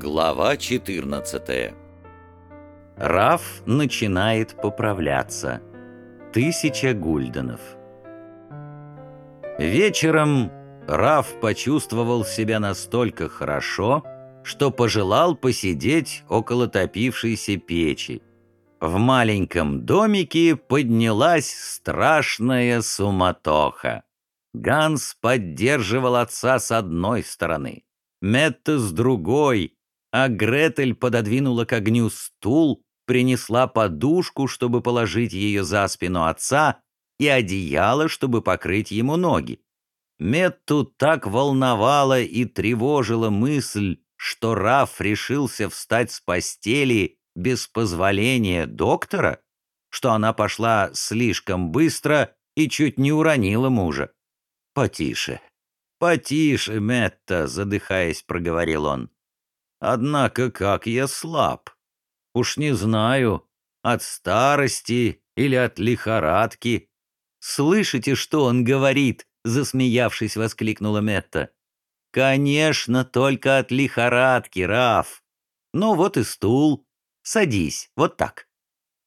Глава 14 Раф начинает поправляться. Тысяча гульденов. Вечером Раф почувствовал себя настолько хорошо, что пожелал посидеть около топившейся печи. В маленьком домике поднялась страшная суматоха. Ганс поддерживал отца с одной стороны, Метта с другой, а Гретель пододвинула к огню стул, принесла подушку, чтобы положить ее за спину отца, и одеяло, чтобы покрыть ему ноги. Метту так волновала и тревожила мысль, что Раф решился встать с постели без позволения доктора, что она пошла слишком быстро и чуть не уронила мужа. «Потише, «Потише, Метта», — задыхаясь, проговорил он. «Однако как я слаб. Уж не знаю, от старости или от лихорадки». «Слышите, что он говорит?» — засмеявшись, воскликнула Метта. «Конечно, только от лихорадки, Раф. Ну вот и стул. Садись, вот так».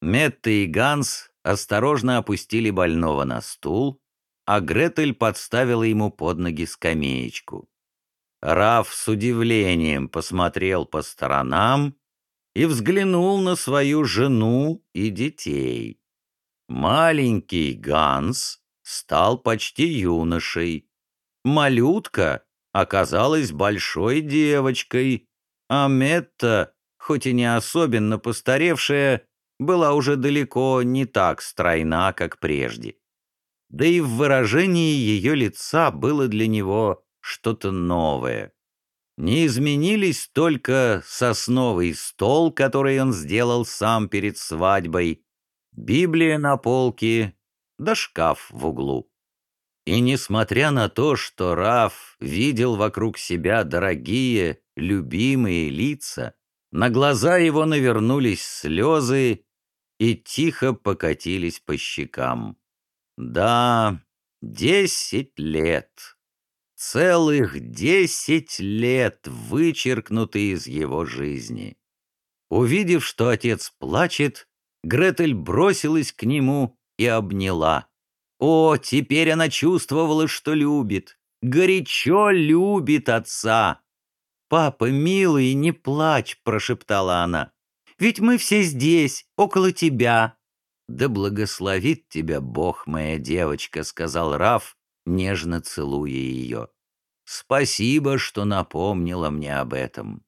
Метта и Ганс осторожно опустили больного на стул, а Гретель подставила ему под ноги скамеечку. Раф с удивлением посмотрел по сторонам и взглянул на свою жену и детей. Маленький Ганс стал почти юношей. Малютка оказалась большой девочкой, а Метта, хоть и не особенно постаревшая, была уже далеко не так стройна, как прежде да и в выражении ее лица было для него что-то новое. Не изменились только сосновый стол, который он сделал сам перед свадьбой, Библия на полке, да шкаф в углу. И несмотря на то, что Раф видел вокруг себя дорогие, любимые лица, на глаза его навернулись слезы и тихо покатились по щекам. Да, десять лет. Целых десять лет вычеркнуты из его жизни. Увидев, что отец плачет, Гретель бросилась к нему и обняла. О, теперь она чувствовала, что любит, горячо любит отца. «Папа, милый, не плачь», — прошептала она. «Ведь мы все здесь, около тебя. «Да благословит тебя Бог, моя девочка», — сказал Раф, нежно целуя ее. «Спасибо, что напомнила мне об этом».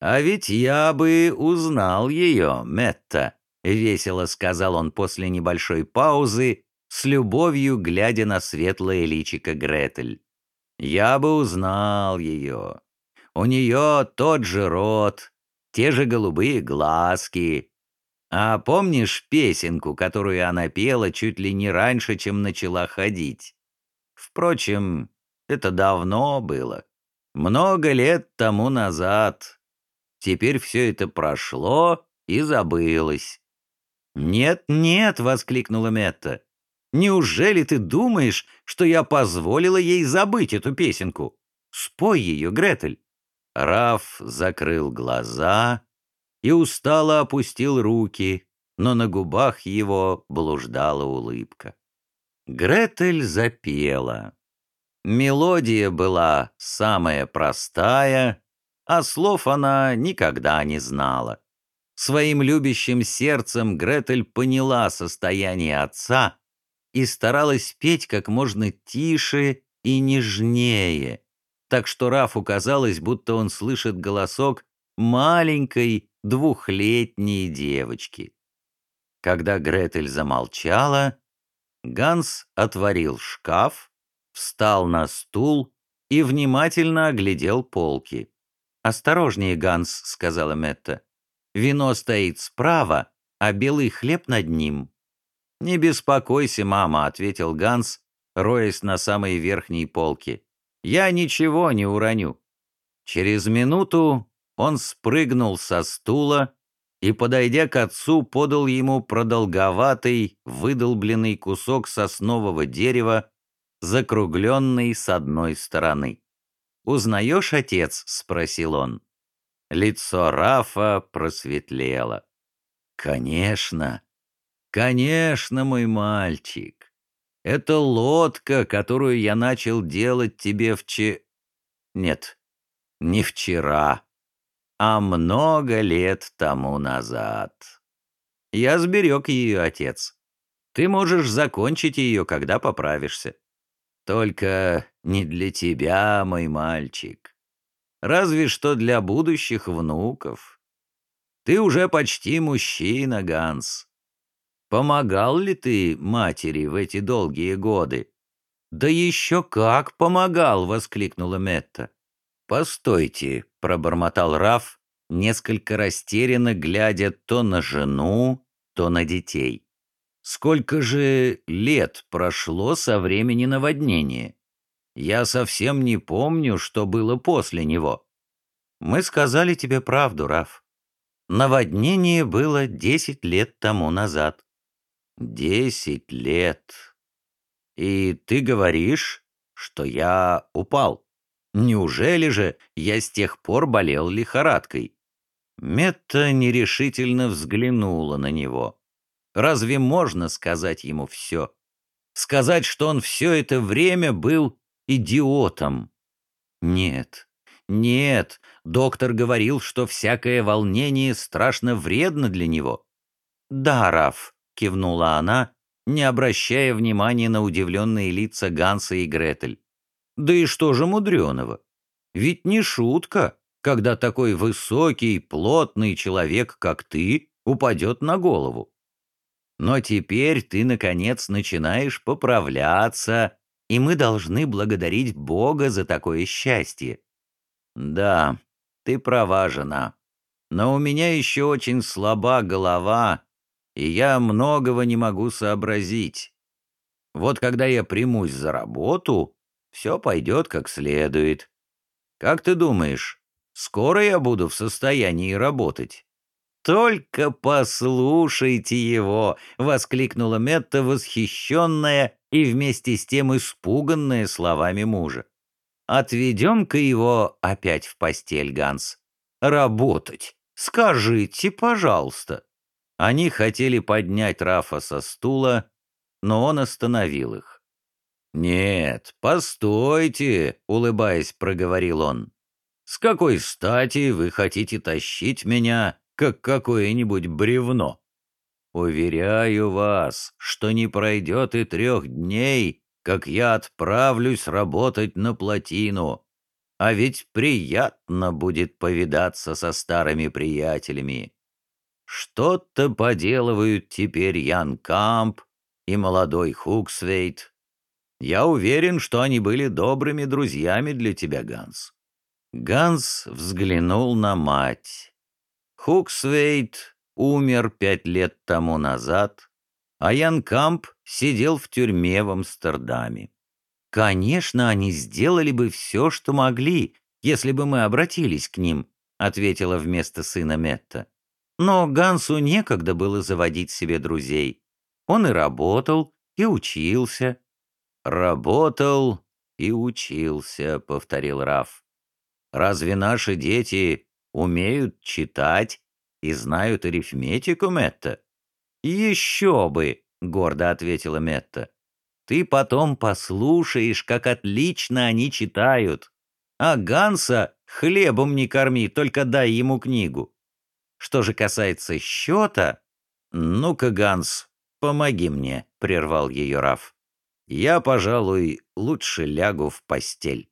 «А ведь я бы узнал ее, Метта», — весело сказал он после небольшой паузы, с любовью глядя на светлое личико Гретель. «Я бы узнал ее. У нее тот же рот, те же голубые глазки, а помнишь песенку, которую она пела чуть ли не раньше, чем начала ходить? Впрочем, это давно было. Много лет тому назад. Теперь все это прошло и забылось. «Нет, нет!» — воскликнула Метта. «Неужели ты думаешь, что я позволила ей забыть эту песенку? Спой ее, Гретель!» Раф закрыл глаза и устало опустил руки, но на губах его блуждала улыбка. Гретель запела. Мелодия была самая простая, а слов она никогда не знала. Своим любящим сердцем Гретель поняла состояние отца и старалась петь как можно тише и нежнее, так что Рафу казалось, будто он слышит голосок маленькой двухлетней девочки. Когда Гретель замолчала, Ганс отворил шкаф, встал на стул и внимательно оглядел полки. «Осторожнее, Ганс», — сказала Метта. «Вино стоит справа, а белый хлеб над ним». «Не беспокойся, мама», — ответил Ганс, роясь на самой верхней полке. «Я ничего не уроню». Через минуту он спрыгнул со стула и, подойдя к отцу, подал ему продолговатый, выдолбленный кусок соснового дерева, закругленный с одной стороны. «Узнаешь, отец?» — спросил он. Лицо Рафа просветлело. «Конечно, конечно, мой мальчик. Это лодка, которую я начал делать тебе вче... Нет, не вчера, а много лет тому назад. Я сберег ее, отец. Ты можешь закончить ее, когда поправишься. Только не для тебя, мой мальчик. Разве что для будущих внуков. Ты уже почти мужчина, Ганс. Помогал ли ты матери в эти долгие годы? Да еще как помогал, воскликнула Метта. Постойте, пробормотал Раф, несколько растерянно глядя то на жену, то на детей. Сколько же лет прошло со времени наводнения? Я совсем не помню, что было после него. Мы сказали тебе правду, Раф. Наводнение было десять лет тому назад. Десять лет. И ты говоришь, что я упал. Неужели же я с тех пор болел лихорадкой? Метта нерешительно взглянула на него. Разве можно сказать ему все? Сказать, что он все это время был идиотом. Нет, нет, доктор говорил, что всякое волнение страшно вредно для него. Да, Раф, кивнула она, не обращая внимания на удивленные лица Ганса и Гретель. Да и что же мудреного? Ведь не шутка, когда такой высокий, плотный человек, как ты, упадет на голову. Но теперь ты, наконец, начинаешь поправляться, и мы должны благодарить Бога за такое счастье. Да, ты права, жена. Но у меня еще очень слаба голова, и я многого не могу сообразить. Вот когда я примусь за работу, все пойдет как следует. Как ты думаешь, скоро я буду в состоянии работать?» «Только послушайте его!» — воскликнула Метта, восхищенная и вместе с тем испуганная словами мужа. «Отведем-ка его опять в постель, Ганс. Работать. Скажите, пожалуйста». Они хотели поднять Рафа со стула, но он остановил их. «Нет, постойте», — улыбаясь, проговорил он. «С какой стати вы хотите тащить меня, как какое-нибудь бревно?» Уверяю вас, что не пройдет и трех дней, как я отправлюсь работать на плотину. А ведь приятно будет повидаться со старыми приятелями. Что-то поделывают теперь Ян Камп и молодой Хуксвейт. Я уверен, что они были добрыми друзьями для тебя, Ганс. Ганс взглянул на мать. Хуксвейт умер пять лет тому назад, а Ян Камп сидел в тюрьме в Амстердаме. «Конечно, они сделали бы все, что могли, если бы мы обратились к ним», ответила вместо сына Метта. Но Гансу некогда было заводить себе друзей. Он и работал, и учился. «Работал и учился», — повторил Раф. «Разве наши дети умеют читать и знают арифметику, Метта?» «Еще бы!» — гордо ответила Метта. «Ты потом послушаешь, как отлично они читают. А Ганса хлебом не корми, только дай ему книгу. Что же касается счета...» «Ну-ка, Ганс, помоги мне», — прервал ее Раф. «Я, пожалуй, лучше лягу в постель».